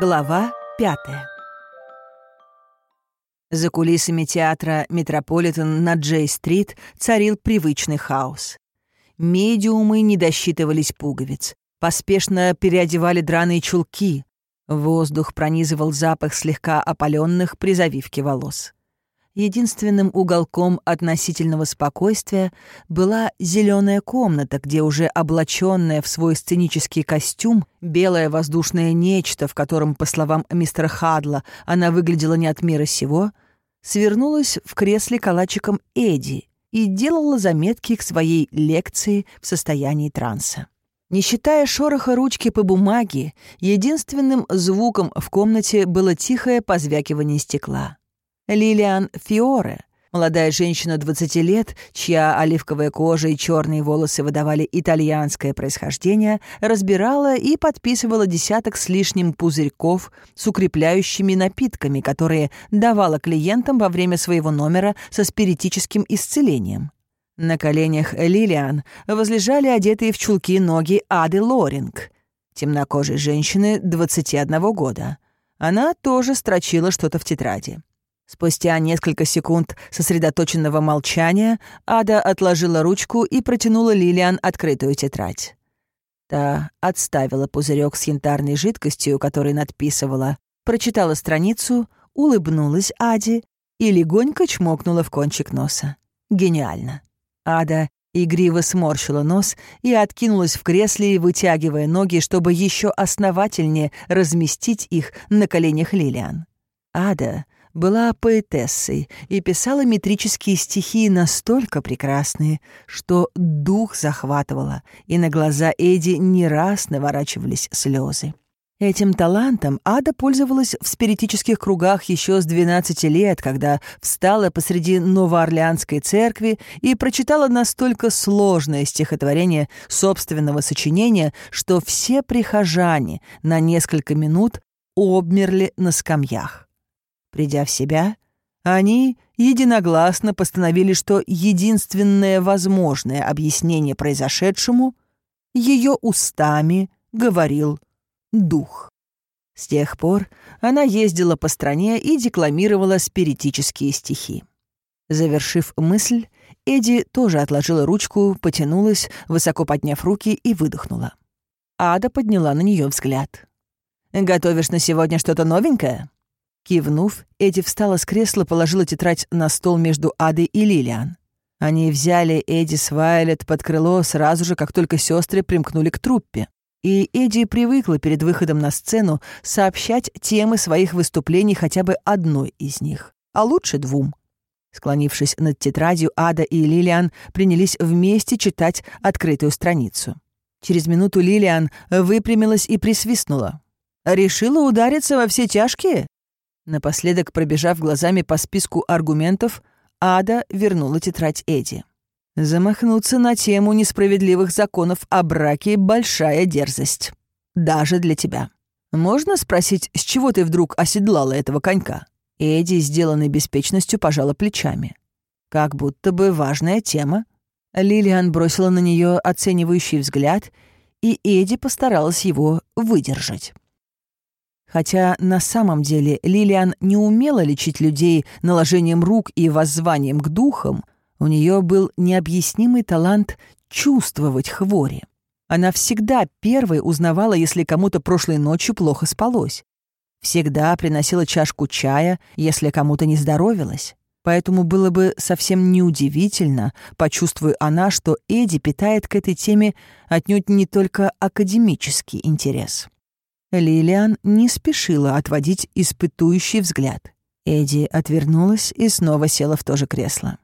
Глава пятая. За кулисами театра «Метрополитен» на Джей-стрит царил привычный хаос. Медиумы не досчитывались пуговиц, поспешно переодевали драные чулки. Воздух пронизывал запах слегка опаленных при завивке волос. Единственным уголком относительного спокойствия была зеленая комната, где уже облаченная в свой сценический костюм, белое воздушное нечто, в котором, по словам мистера Хадла, она выглядела не от мира сего, свернулась в кресле калачиком Эдди и делала заметки к своей лекции в состоянии транса. Не считая шороха ручки по бумаге, единственным звуком в комнате было тихое позвякивание стекла. Лилиан Фиоре, молодая женщина 20 лет, чья оливковая кожа и черные волосы выдавали итальянское происхождение, разбирала и подписывала десяток с лишним пузырьков с укрепляющими напитками, которые давала клиентам во время своего номера со спиритическим исцелением. На коленях Лилиан возлежали одетые в чулки ноги Ады Лоринг, темнокожей женщины 21 года. Она тоже строчила что-то в тетради. Спустя несколько секунд сосредоточенного молчания Ада отложила ручку и протянула Лилиан открытую тетрадь. Та отставила пузырек с янтарной жидкостью, который надписывала, прочитала страницу, улыбнулась Аде и легонько чмокнула в кончик носа. Гениально. Ада игриво сморщила нос и откинулась в кресле, вытягивая ноги, чтобы еще основательнее разместить их на коленях Лилиан. Ада была поэтессой и писала метрические стихи настолько прекрасные, что дух захватывала, и на глаза Эди не раз наворачивались слезы. Этим талантом Ада пользовалась в спиритических кругах еще с 12 лет, когда встала посреди Новоорлеанской церкви и прочитала настолько сложное стихотворение собственного сочинения, что все прихожане на несколько минут обмерли на скамьях. Придя в себя, они единогласно постановили, что единственное возможное объяснение произошедшему ее устами говорил дух. С тех пор она ездила по стране и декламировала спиритические стихи. Завершив мысль, Эдди тоже отложила ручку, потянулась, высоко подняв руки и выдохнула. Ада подняла на нее взгляд. «Готовишь на сегодня что-то новенькое?» Кивнув, Эдди встала с кресла, положила тетрадь на стол между Адой и Лилиан. Они взяли Эдди с Вайлет под крыло сразу же, как только сестры примкнули к труппе. И Эдди привыкла перед выходом на сцену сообщать темы своих выступлений хотя бы одной из них, а лучше двум. Склонившись над тетрадью, Ада и Лилиан принялись вместе читать открытую страницу. Через минуту Лилиан выпрямилась и присвистнула. «Решила удариться во все тяжкие?» Напоследок, пробежав глазами по списку аргументов, Ада вернула тетрадь Эди. Замахнуться на тему несправедливых законов о браке — большая дерзость. Даже для тебя. Можно спросить, с чего ты вдруг оседлала этого конька? Эдди, сделанной беспечностью, пожала плечами. Как будто бы важная тема. Лилиан бросила на нее оценивающий взгляд, и Эдди постаралась его выдержать. Хотя на самом деле Лилиан не умела лечить людей наложением рук и воззванием к духам, у нее был необъяснимый талант чувствовать хвори. Она всегда первой узнавала, если кому-то прошлой ночью плохо спалось. Всегда приносила чашку чая, если кому-то не здоровилось. Поэтому было бы совсем неудивительно, почувствуя она, что Эдди питает к этой теме отнюдь не только академический интерес. Лилиан не спешила отводить испытующий взгляд. Эдди отвернулась и снова села в то же кресло.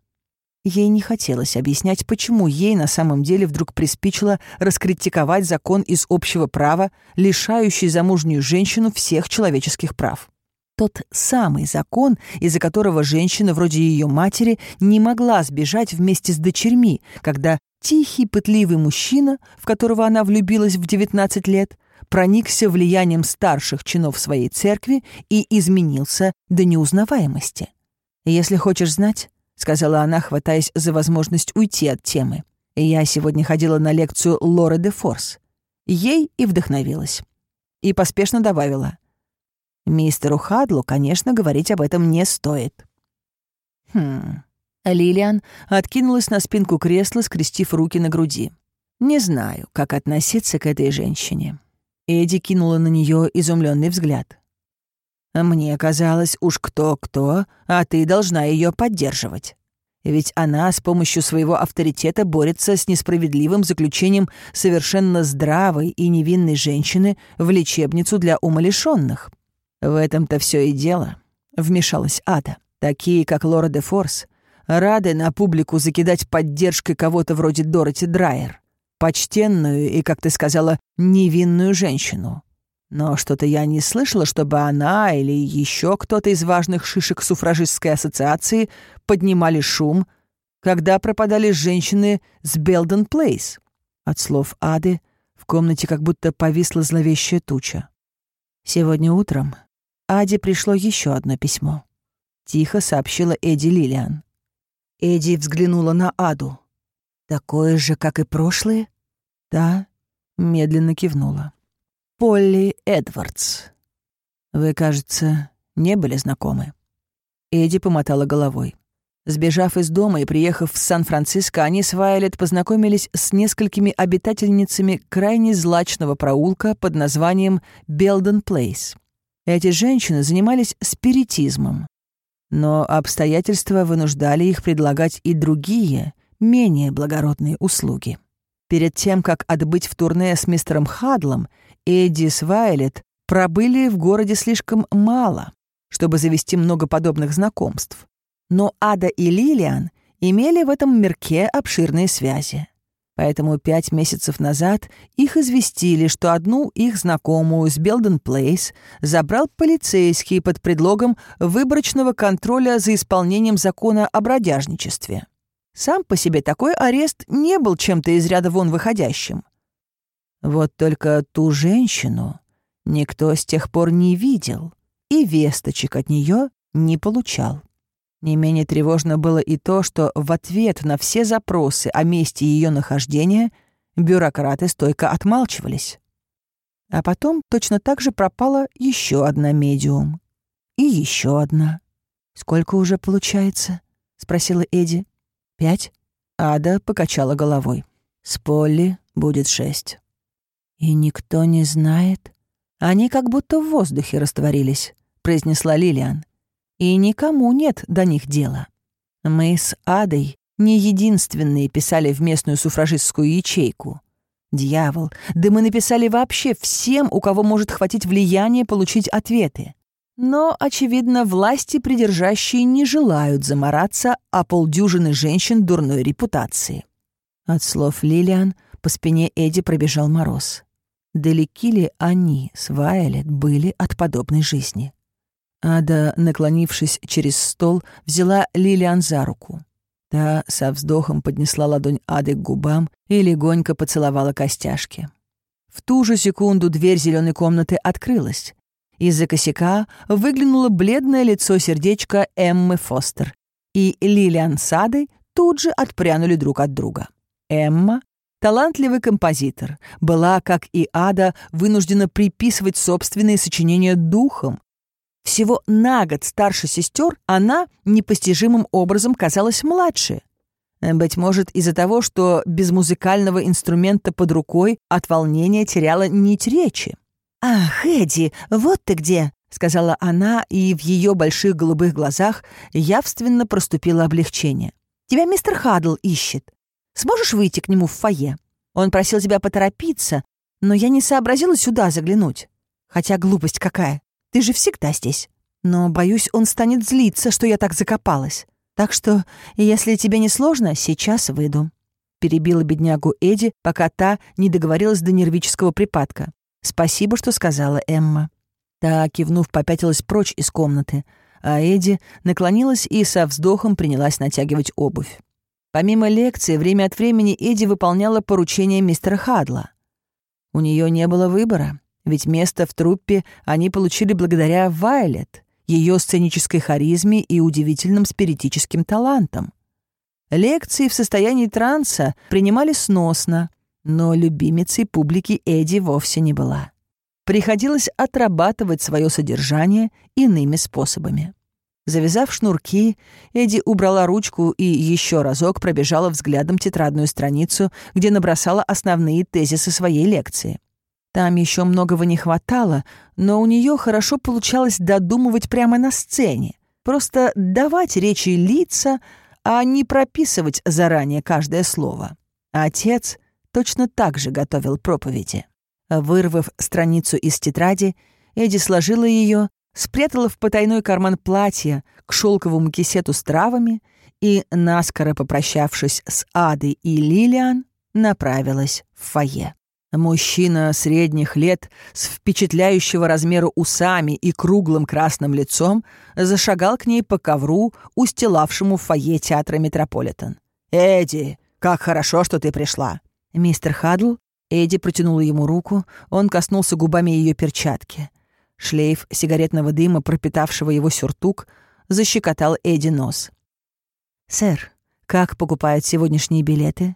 Ей не хотелось объяснять, почему ей на самом деле вдруг приспичило раскритиковать закон из общего права, лишающий замужнюю женщину всех человеческих прав. Тот самый закон, из-за которого женщина вроде ее матери не могла сбежать вместе с дочерьми, когда тихий, пытливый мужчина, в которого она влюбилась в 19 лет, проникся влиянием старших чинов своей церкви и изменился до неузнаваемости. «Если хочешь знать», — сказала она, хватаясь за возможность уйти от темы, «я сегодня ходила на лекцию Лоры де Форс. Ей и вдохновилась. И поспешно добавила. Мистеру Хадлу, конечно, говорить об этом не стоит. Хм. Лилиан откинулась на спинку кресла, скрестив руки на груди. Не знаю, как относиться к этой женщине. Эдди кинула на нее изумленный взгляд. Мне казалось, уж кто-кто, а ты должна ее поддерживать. Ведь она с помощью своего авторитета борется с несправедливым заключением совершенно здравой и невинной женщины в лечебницу для умалишенных. В этом-то все и дело, вмешалась Ада. Такие, как Лора де Форс, рады на публику закидать поддержкой кого-то вроде Дороти Драйер, почтенную и, как ты сказала, невинную женщину. Но что-то я не слышала, чтобы она или еще кто-то из важных шишек суфражистской ассоциации поднимали шум, когда пропадали женщины с Белден Плейс. От слов Ады в комнате как будто повисла зловещая туча. Сегодня утром Аде пришло еще одно письмо. Тихо сообщила Эдди Лилиан. Эдди взглянула на Аду. «Такое же, как и прошлые?» «Да», — медленно кивнула. Полли Эдвардс. Вы, кажется, не были знакомы. Эдди помотала головой. Сбежав из дома и приехав в Сан-Франциско, они с Вайлет познакомились с несколькими обитательницами крайне злачного проулка под названием Белден Плейс. Эти женщины занимались спиритизмом, но обстоятельства вынуждали их предлагать и другие, менее благородные услуги. Перед тем, как отбыть в турне с мистером Хадлом, Эдди с Вайлет пробыли в городе слишком мало, чтобы завести много подобных знакомств. Но Ада и Лилиан имели в этом мирке обширные связи. Поэтому пять месяцев назад их известили, что одну их знакомую с Белден Плейс забрал полицейский под предлогом выборочного контроля за исполнением закона о бродяжничестве. Сам по себе такой арест не был чем-то из ряда вон выходящим. Вот только ту женщину никто с тех пор не видел и весточек от нее не получал. Не менее тревожно было и то, что в ответ на все запросы о месте ее нахождения бюрократы стойко отмалчивались. А потом точно так же пропала еще одна медиум. И еще одна. «Сколько уже получается?» — спросила Эдди. «Пять?» Ада покачала головой. «С Полли будет шесть». «И никто не знает?» «Они как будто в воздухе растворились», — произнесла Лилиан. «И никому нет до них дела. Мы с Адой не единственные писали в местную суфражистскую ячейку. Дьявол, да мы написали вообще всем, у кого может хватить влияния получить ответы. Но, очевидно, власти придержащие не желают замораться о полдюжины женщин дурной репутации». От слов Лилиан по спине Эдди пробежал мороз. Далеки ли они с Вайлет были от подобной жизни? Ада, наклонившись через стол, взяла Лилиан за руку. Та со вздохом поднесла ладонь Ады к губам и легонько поцеловала костяшки. В ту же секунду дверь зеленой комнаты открылась. Из-за косяка выглянуло бледное лицо сердечка Эммы Фостер, и Лилиан с Адой тут же отпрянули друг от друга. Эмма талантливый композитор, была, как и Ада, вынуждена приписывать собственные сочинения духом. Всего на год старше сестер она непостижимым образом казалась младше. Быть может, из-за того, что без музыкального инструмента под рукой от волнения теряла нить речи. «Ах, Эдди, вот ты где!» — сказала она, и в ее больших голубых глазах явственно проступило облегчение. «Тебя мистер Хадл ищет. Сможешь выйти к нему в фойе? Он просил тебя поторопиться, но я не сообразила сюда заглянуть. Хотя глупость какая. Ты же всегда здесь. Но, боюсь, он станет злиться, что я так закопалась. Так что, если тебе не сложно, сейчас выйду». Перебила беднягу Эдди, пока та не договорилась до нервического припадка. «Спасибо, что сказала Эмма». Та, кивнув, попятилась прочь из комнаты, а Эдди наклонилась и со вздохом принялась натягивать обувь. Помимо лекции, время от времени Эдди выполняла поручения мистера Хадла. У нее не было выбора, ведь место в труппе они получили благодаря Вайлет, ее сценической харизме и удивительным спиритическим талантам. Лекции в состоянии транса принимали сносно, но любимицей публики Эдди вовсе не была. приходилось отрабатывать свое содержание иными способами. Завязав шнурки, Эдди убрала ручку и еще разок пробежала взглядом тетрадную страницу, где набросала основные тезисы своей лекции. Там еще многого не хватало, но у нее хорошо получалось додумывать прямо на сцене, просто давать речи лица, а не прописывать заранее каждое слово. Отец точно так же готовил проповеди. Вырвав страницу из тетради, Эдди сложила ее, спрятала в потайной карман платья к шелковому кисету с травами и, наскоро попрощавшись с Адой и Лилиан, направилась в фойе. Мужчина средних лет с впечатляющего размера усами и круглым красным лицом зашагал к ней по ковру, устилавшему фойе театра «Метрополитен». «Эдди, как хорошо, что ты пришла!» Мистер Хадл Эдди протянула ему руку, он коснулся губами ее перчатки. Шлейф сигаретного дыма, пропитавшего его сюртук, защекотал Эдди нос. «Сэр, как покупают сегодняшние билеты?»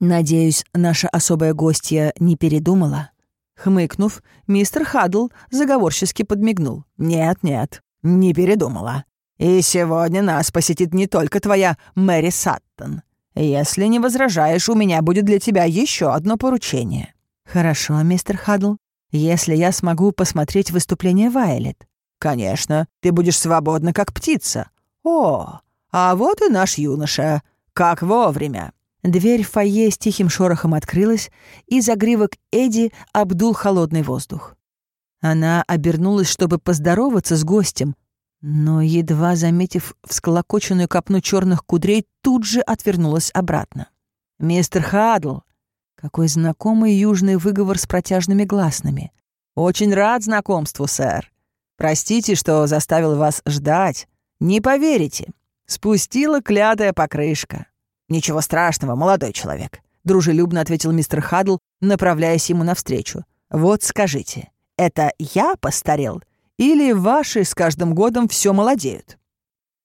«Надеюсь, наша особая гостья не передумала?» Хмыкнув, мистер Хадл заговорчески подмигнул. «Нет-нет, не передумала. И сегодня нас посетит не только твоя Мэри Саттон. Если не возражаешь, у меня будет для тебя еще одно поручение». «Хорошо, мистер Хадл. Если я смогу посмотреть выступление Вайлет». «Конечно, ты будешь свободна, как птица». «О, а вот и наш юноша. Как вовремя». Дверь в фойе с тихим шорохом открылась, и загривок Эдди обдул холодный воздух. Она обернулась, чтобы поздороваться с гостем, но, едва заметив всколокоченную копну черных кудрей, тут же отвернулась обратно. «Мистер Хадл!» Какой знакомый южный выговор с протяжными гласными. «Очень рад знакомству, сэр. Простите, что заставил вас ждать. Не поверите. Спустила клятая покрышка». «Ничего страшного, молодой человек», — дружелюбно ответил мистер Хадл, направляясь ему навстречу. «Вот скажите, это я постарел или ваши с каждым годом все молодеют?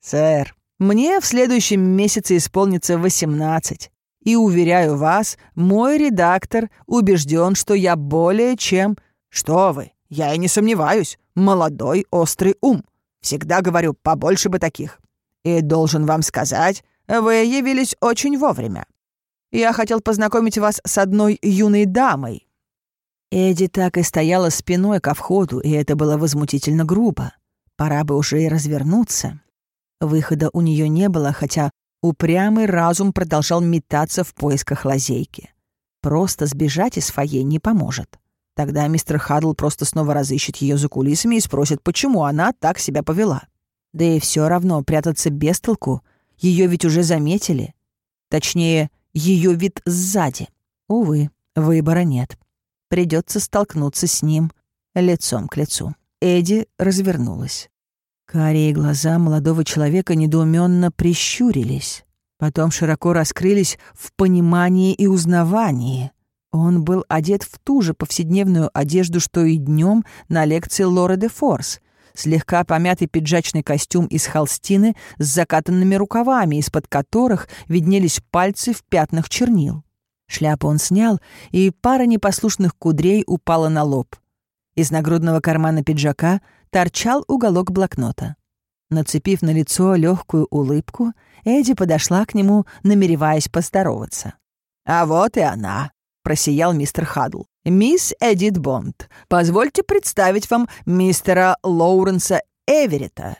Сэр, мне в следующем месяце исполнится 18. И, уверяю вас, мой редактор убежден, что я более чем... Что вы, я и не сомневаюсь, молодой острый ум. Всегда говорю, побольше бы таких. И должен вам сказать, вы явились очень вовремя. Я хотел познакомить вас с одной юной дамой, Эдди так и стояла спиной ко входу, и это было возмутительно грубо. Пора бы уже и развернуться. Выхода у нее не было, хотя упрямый разум продолжал метаться в поисках лазейки. Просто сбежать из фойе не поможет. Тогда мистер Хадл просто снова разыщет ее за кулисами и спросит, почему она так себя повела. Да и все равно прятаться без толку. Ее ведь уже заметили. Точнее, ее вид сзади. Увы, выбора нет. Придется столкнуться с ним лицом к лицу. Эдди развернулась. Карие глаза молодого человека недоуменно прищурились. Потом широко раскрылись в понимании и узнавании. Он был одет в ту же повседневную одежду, что и днем на лекции Лоры де Форс. Слегка помятый пиджачный костюм из холстины с закатанными рукавами, из-под которых виднелись пальцы в пятнах чернил. Шляпу он снял, и пара непослушных кудрей упала на лоб. Из нагрудного кармана пиджака торчал уголок блокнота. Нацепив на лицо легкую улыбку, Эдди подошла к нему, намереваясь поздороваться. «А вот и она», — просиял мистер Хадл. «Мисс Эдит Бонд, позвольте представить вам мистера Лоуренса Эверетта.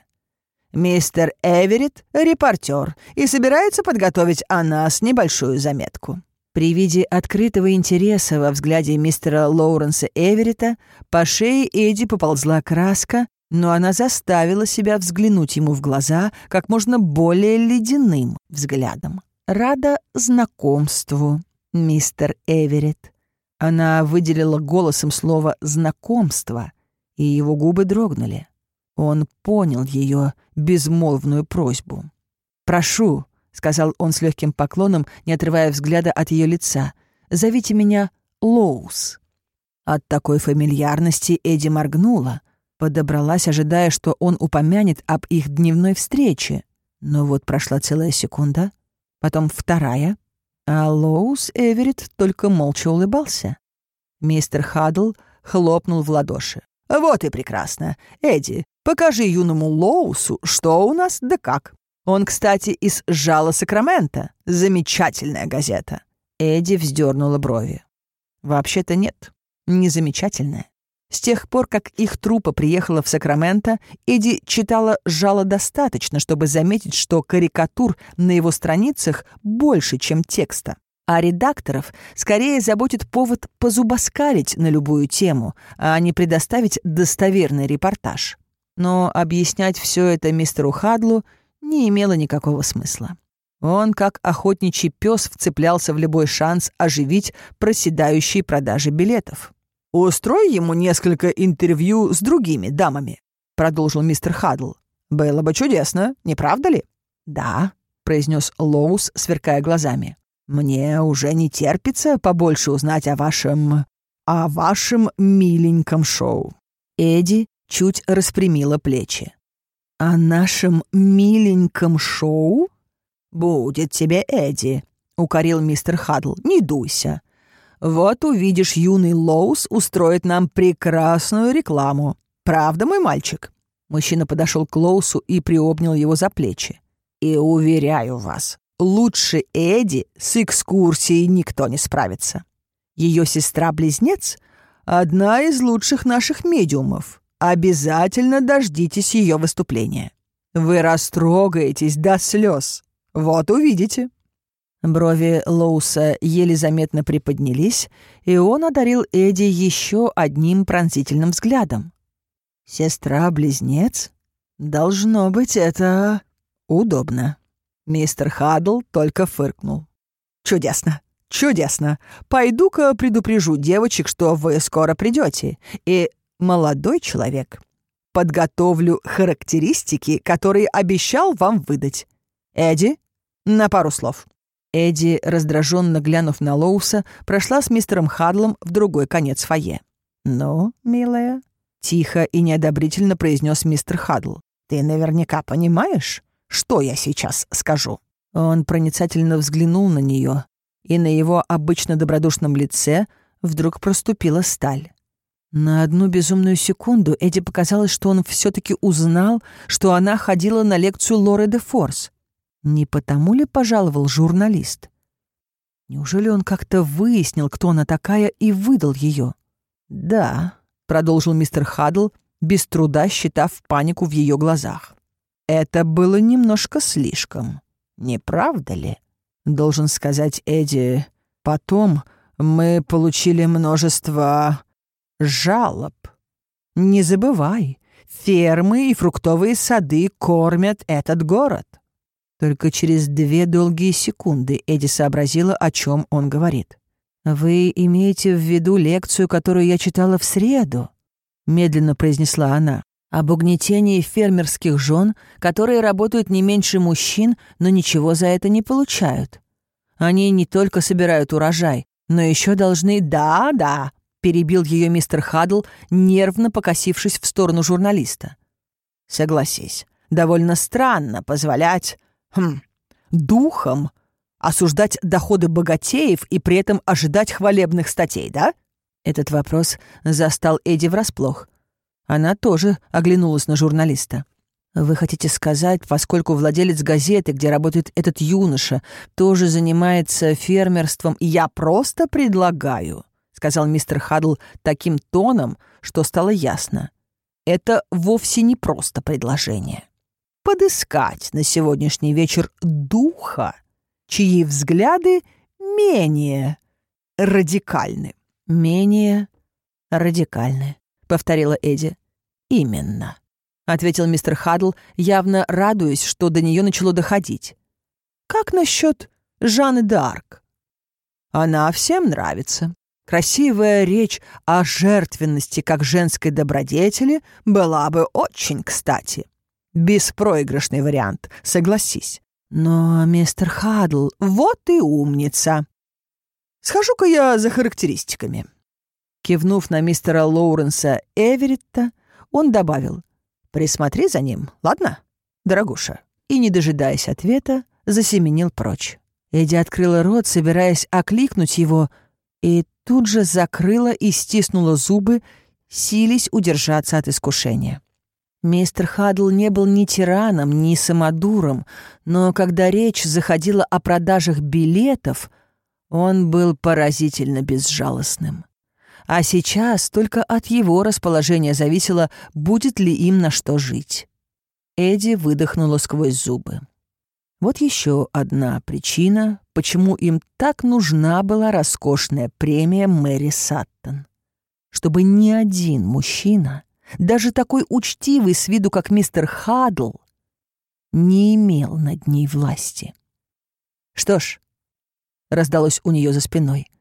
Мистер Эверетт — репортер и собирается подготовить о нас небольшую заметку». При виде открытого интереса во взгляде мистера Лоуренса Эверетта по шее Эдди поползла краска, но она заставила себя взглянуть ему в глаза как можно более ледяным взглядом. «Рада знакомству, мистер Эверетт». Она выделила голосом слово «знакомство», и его губы дрогнули. Он понял ее безмолвную просьбу. «Прошу, — сказал он с легким поклоном, не отрывая взгляда от ее лица. «Зовите меня Лоус». От такой фамильярности Эдди моргнула, подобралась, ожидая, что он упомянет об их дневной встрече. Но вот прошла целая секунда, потом вторая, а Лоус Эверетт только молча улыбался. Мистер Хадл хлопнул в ладоши. «Вот и прекрасно. Эдди, покажи юному Лоусу, что у нас да как. Он, кстати, из «Жала Сакрамента». Замечательная газета». Эдди вздернула брови. «Вообще-то нет, не замечательная. С тех пор, как их трупа приехала в Сакраменто, Эдди читала «Жало» достаточно, чтобы заметить, что карикатур на его страницах больше, чем текста. А редакторов скорее заботит повод позубоскалить на любую тему, а не предоставить достоверный репортаж. Но объяснять все это мистеру Хадлу не имело никакого смысла. Он, как охотничий пес, вцеплялся в любой шанс оживить проседающие продажи билетов. «Устрой ему несколько интервью с другими дамами», — продолжил мистер Хадл. «Было бы чудесно, не правда ли?» «Да», — произнес Лоус, сверкая глазами. Мне уже не терпится побольше узнать о вашем... о вашем миленьком шоу». Эдди чуть распрямила плечи. «О нашем миленьком шоу?» «Будет тебе, Эдди», — укорил мистер Хадл. «Не дуйся. Вот увидишь, юный Лоус устроит нам прекрасную рекламу. Правда, мой мальчик?» Мужчина подошел к Лоусу и приобнял его за плечи. «И уверяю вас, Лучше Эдди с экскурсией никто не справится. Ее сестра-близнец — одна из лучших наших медиумов. Обязательно дождитесь ее выступления. Вы растрогаетесь до слез. Вот увидите». Брови Лоуса еле заметно приподнялись, и он одарил Эдди еще одним пронзительным взглядом. «Сестра-близнец? Должно быть, это удобно». Мистер Хадл только фыркнул. «Чудесно, чудесно. Пойду-ка предупрежу девочек, что вы скоро придете. И, молодой человек, подготовлю характеристики, которые обещал вам выдать. Эдди, на пару слов». Эдди, раздраженно глянув на Лоуса, прошла с мистером Хадлом в другой конец фойе. «Ну, милая», — тихо и неодобрительно произнес мистер Хадл, «ты наверняка понимаешь, что я сейчас скажу?» Он проницательно взглянул на нее, и на его обычно добродушном лице вдруг проступила сталь. На одну безумную секунду Эдди показалось, что он все-таки узнал, что она ходила на лекцию Лоры де Форс. Не потому ли пожаловал журналист? Неужели он как-то выяснил, кто она такая, и выдал ее? «Да», — продолжил мистер Хадл, без труда считав панику в ее глазах. Это было немножко слишком, не правда ли? Должен сказать Эдди, потом мы получили множество жалоб. Не забывай, фермы и фруктовые сады кормят этот город. Только через две долгие секунды Эдди сообразила, о чем он говорит. «Вы имеете в виду лекцию, которую я читала в среду?» — медленно произнесла она об угнетении фермерских жен, которые работают не меньше мужчин, но ничего за это не получают. Они не только собирают урожай, но еще должны «да, да», перебил ее мистер Хадл, нервно покосившись в сторону журналиста. Согласись, довольно странно позволять хм, духам осуждать доходы богатеев и при этом ожидать хвалебных статей, да? Этот вопрос застал Эдди врасплох. Она тоже оглянулась на журналиста. «Вы хотите сказать, поскольку владелец газеты, где работает этот юноша, тоже занимается фермерством, я просто предлагаю», — сказал мистер Хадл таким тоном, что стало ясно. «Это вовсе не просто предложение. Подыскать на сегодняшний вечер духа, чьи взгляды менее радикальны». «Менее радикальны», — повторила Эдди. «Именно», — ответил мистер Хадл, явно радуясь, что до нее начало доходить. «Как насчет Жанны д'Арк?» «Она всем нравится. Красивая речь о жертвенности как женской добродетели была бы очень кстати. Беспроигрышный вариант, согласись. Но, мистер Хадл, вот и умница. Схожу-ка я за характеристиками. Кивнув на мистера Лоуренса Эверетта, он добавил «Присмотри за ним, ладно, дорогуша?» И, не дожидаясь ответа, засеменил прочь. Эдди открыла рот, собираясь окликнуть его, И тут же закрыла и стиснула зубы, сились удержаться от искушения. Мистер Хадл не был ни тираном, ни самодуром, но когда речь заходила о продажах билетов, он был поразительно безжалостным. А сейчас только от его расположения зависело, будет ли им на что жить. Эдди выдохнула сквозь зубы. Вот еще одна причина, почему им так нужна была роскошная премия Мэри Саттон. Чтобы ни один мужчина даже такой учтивый с виду, как мистер Хадл, не имел над ней власти. «Что ж», — раздалось у нее за спиной.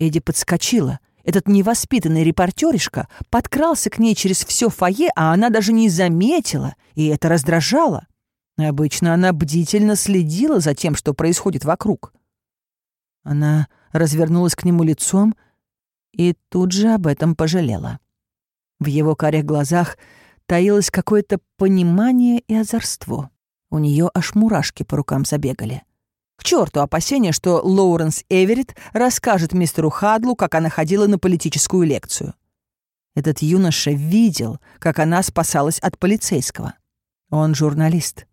Эдди подскочила. Этот невоспитанный репортеришка подкрался к ней через все фойе, а она даже не заметила, и это раздражало. Обычно она бдительно следила за тем, что происходит вокруг. Она развернулась к нему лицом и тут же об этом пожалела. В его карих глазах таилось какое-то понимание и озорство. У нее аж мурашки по рукам забегали. К черту опасения, что Лоуренс Эверетт расскажет мистеру Хадлу, как она ходила на политическую лекцию. Этот юноша видел, как она спасалась от полицейского. Он журналист,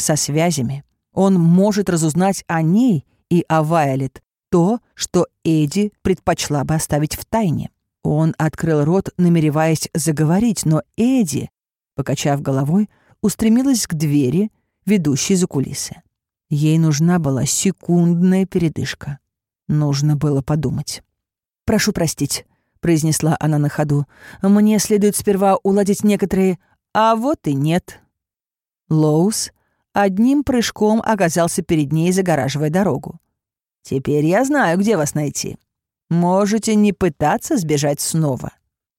со связями. Он может разузнать о ней и о Вайолет то, что Эдди предпочла бы оставить в тайне. Он открыл рот, намереваясь заговорить, но Эдди, покачав головой, устремилась к двери, ведущей за кулисы. Ей нужна была секундная передышка. Нужно было подумать. «Прошу простить», — произнесла она на ходу. «Мне следует сперва уладить некоторые... А вот и нет». Лоус одним прыжком оказался перед ней, загораживая дорогу. «Теперь я знаю, где вас найти. Можете не пытаться сбежать снова».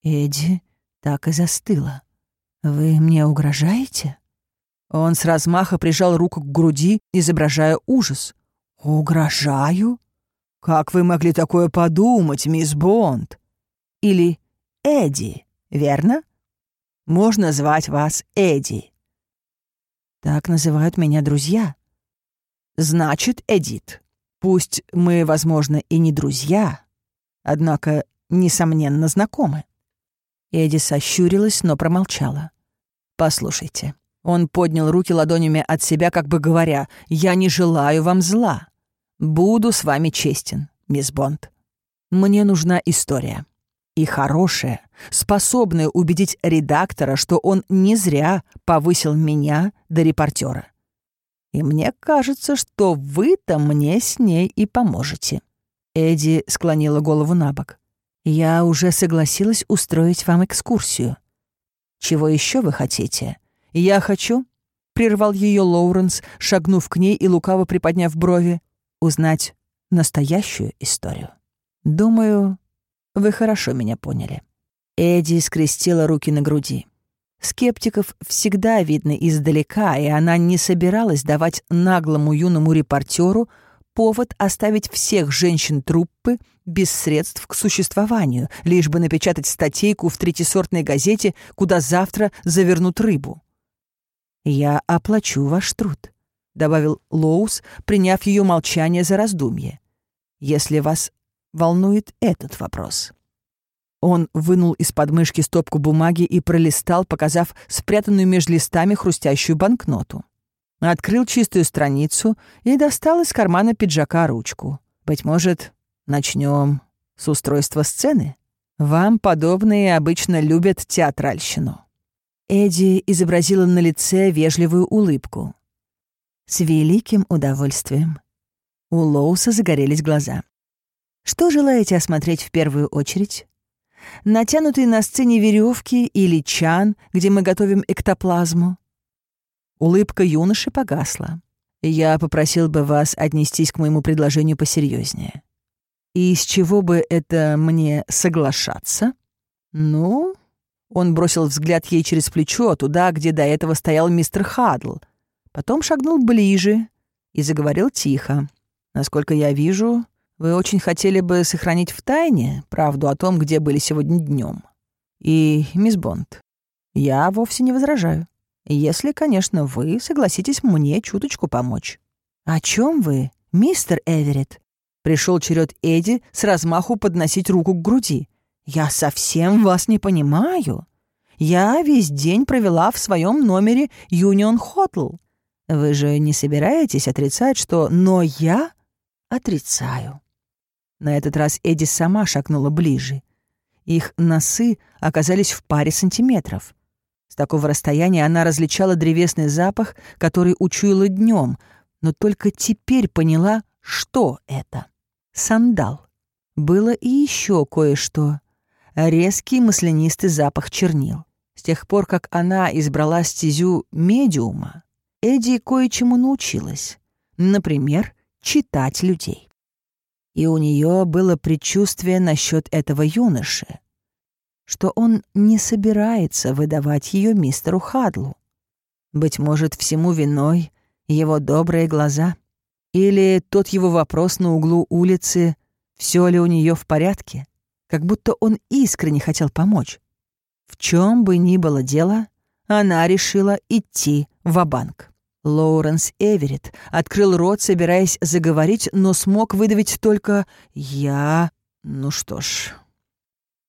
Эдди так и застыла. «Вы мне угрожаете?» Он с размаха прижал руку к груди, изображая ужас. «Угрожаю? Как вы могли такое подумать, мисс Бонд?» «Или Эдди, верно? Можно звать вас Эдди». «Так называют меня друзья». «Значит, Эдит, пусть мы, возможно, и не друзья, однако, несомненно, знакомы». Эдди сощурилась, но промолчала. «Послушайте». Он поднял руки ладонями от себя, как бы говоря, «Я не желаю вам зла. Буду с вами честен, мисс Бонд. Мне нужна история. И хорошая, способная убедить редактора, что он не зря повысил меня до репортера. И мне кажется, что вы-то мне с ней и поможете». Эдди склонила голову на бок. «Я уже согласилась устроить вам экскурсию. Чего еще вы хотите? Я хочу...» — прервал ее Лоуренс, шагнув к ней и лукаво приподняв брови, узнать настоящую историю. «Думаю, вы хорошо меня поняли». Эдди скрестила руки на груди. Скептиков всегда видно издалека, и она не собиралась давать наглому юному репортеру повод оставить всех женщин труппы без средств к существованию, лишь бы напечатать статейку в третьесортной газете, куда завтра завернут рыбу. «Я оплачу ваш труд», — добавил Лоус, приняв ее молчание за раздумье. «Если вас волнует этот вопрос». Он вынул из подмышки стопку бумаги и пролистал, показав спрятанную между листами хрустящую банкноту открыл чистую страницу и достал из кармана пиджака ручку. «Быть может, начнем с устройства сцены? Вам подобные обычно любят театральщину». Эдди изобразила на лице вежливую улыбку. «С великим удовольствием». У Лоуса загорелись глаза. «Что желаете осмотреть в первую очередь?» Натянутые на сцене веревки или чан, где мы готовим эктоплазму, Улыбка юноши погасла. Я попросил бы вас отнестись к моему предложению посерьезнее. И с чего бы это мне соглашаться? Ну, он бросил взгляд ей через плечо, туда, где до этого стоял мистер Хадл. Потом шагнул ближе и заговорил тихо. Насколько я вижу, вы очень хотели бы сохранить в тайне правду о том, где были сегодня днем. И, мисс Бонд, я вовсе не возражаю. Если, конечно, вы согласитесь мне чуточку помочь». «О чем вы, мистер Эверетт?» Пришел черед Эдди с размаху подносить руку к груди. «Я совсем вас не понимаю. Я весь день провела в своем номере Юнион Хотл. Вы же не собираетесь отрицать, что «но я» отрицаю». На этот раз Эдди сама шагнула ближе. Их носы оказались в паре сантиметров. С такого расстояния она различала древесный запах, который учуяла днем, но только теперь поняла, что это. Сандал. Было и еще кое-что. Резкий маслянистый запах чернил. С тех пор, как она избрала стезю медиума, Эдди кое-чему научилась. Например, читать людей. И у нее было предчувствие насчет этого юноши, что он не собирается выдавать ее мистеру Хадлу. Быть может, всему виной его добрые глаза. Или тот его вопрос на углу улицы, все ли у нее в порядке, как будто он искренне хотел помочь. В чем бы ни было дело, она решила идти в банк Лоуренс Эверетт открыл рот, собираясь заговорить, но смог выдавить только «я...» Ну что ж...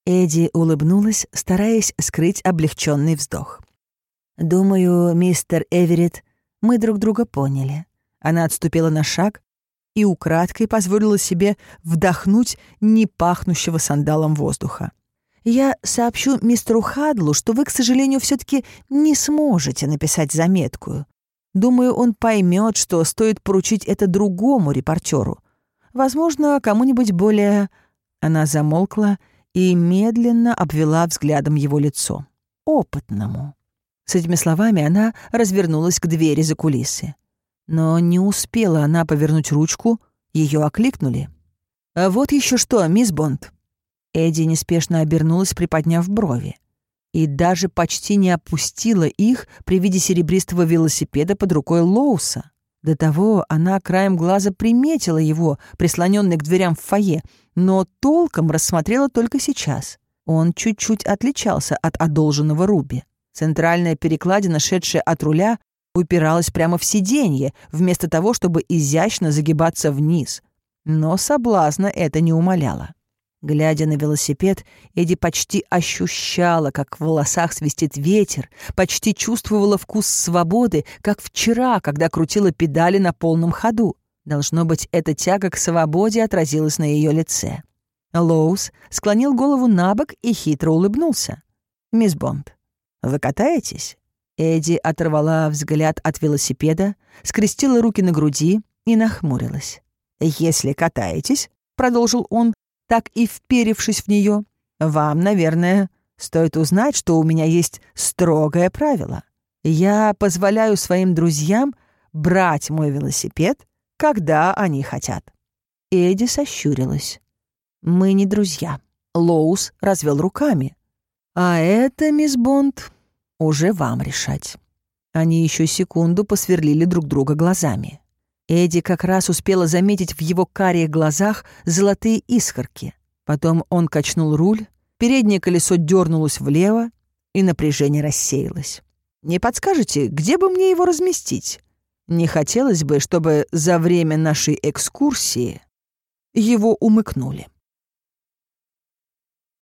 Эдди улыбнулась, стараясь скрыть облегченный вздох. «Думаю, мистер Эверетт, мы друг друга поняли». Она отступила на шаг и украдкой позволила себе вдохнуть непахнущего сандалом воздуха. «Я сообщу мистеру Хадлу, что вы, к сожалению, все таки не сможете написать заметку. Думаю, он поймет, что стоит поручить это другому репортеру. Возможно, кому-нибудь более...» Она замолкла и медленно обвела взглядом его лицо. «Опытному». С этими словами она развернулась к двери за кулисы. Но не успела она повернуть ручку, ее окликнули. «А вот еще что, мисс Бонд». Эдди неспешно обернулась, приподняв брови. И даже почти не опустила их при виде серебристого велосипеда под рукой Лоуса. До того она краем глаза приметила его, прислоненный к дверям в фойе, но толком рассмотрела только сейчас. Он чуть-чуть отличался от одолженного Руби. Центральная перекладина, шедшая от руля, упиралась прямо в сиденье, вместо того, чтобы изящно загибаться вниз. Но соблазна это не умоляло. Глядя на велосипед, Эдди почти ощущала, как в волосах свистит ветер, почти чувствовала вкус свободы, как вчера, когда крутила педали на полном ходу. Должно быть, эта тяга к свободе отразилась на ее лице. Лоус склонил голову на бок и хитро улыбнулся. «Мисс Бонд, вы катаетесь?» Эдди оторвала взгляд от велосипеда, скрестила руки на груди и нахмурилась. «Если катаетесь», — продолжил он, так и вперевшись в нее, «вам, наверное, стоит узнать, что у меня есть строгое правило. Я позволяю своим друзьям брать мой велосипед, когда они хотят». Эдди сощурилась. «Мы не друзья». Лоус развел руками. «А это, мисс Бонд, уже вам решать». Они еще секунду посверлили друг друга глазами. Эдди как раз успела заметить в его карих глазах золотые искорки. Потом он качнул руль, переднее колесо дернулось влево, и напряжение рассеялось. «Не подскажете, где бы мне его разместить? Не хотелось бы, чтобы за время нашей экскурсии его умыкнули».